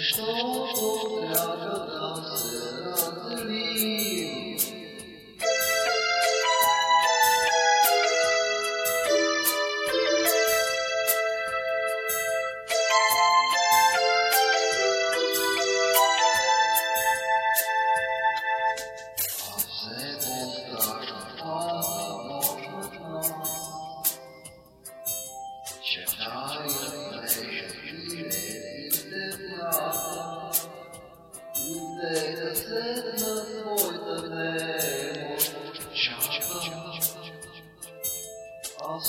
что, что ты 离别 I'll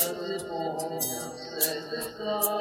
Sırrı boğulmaz sevda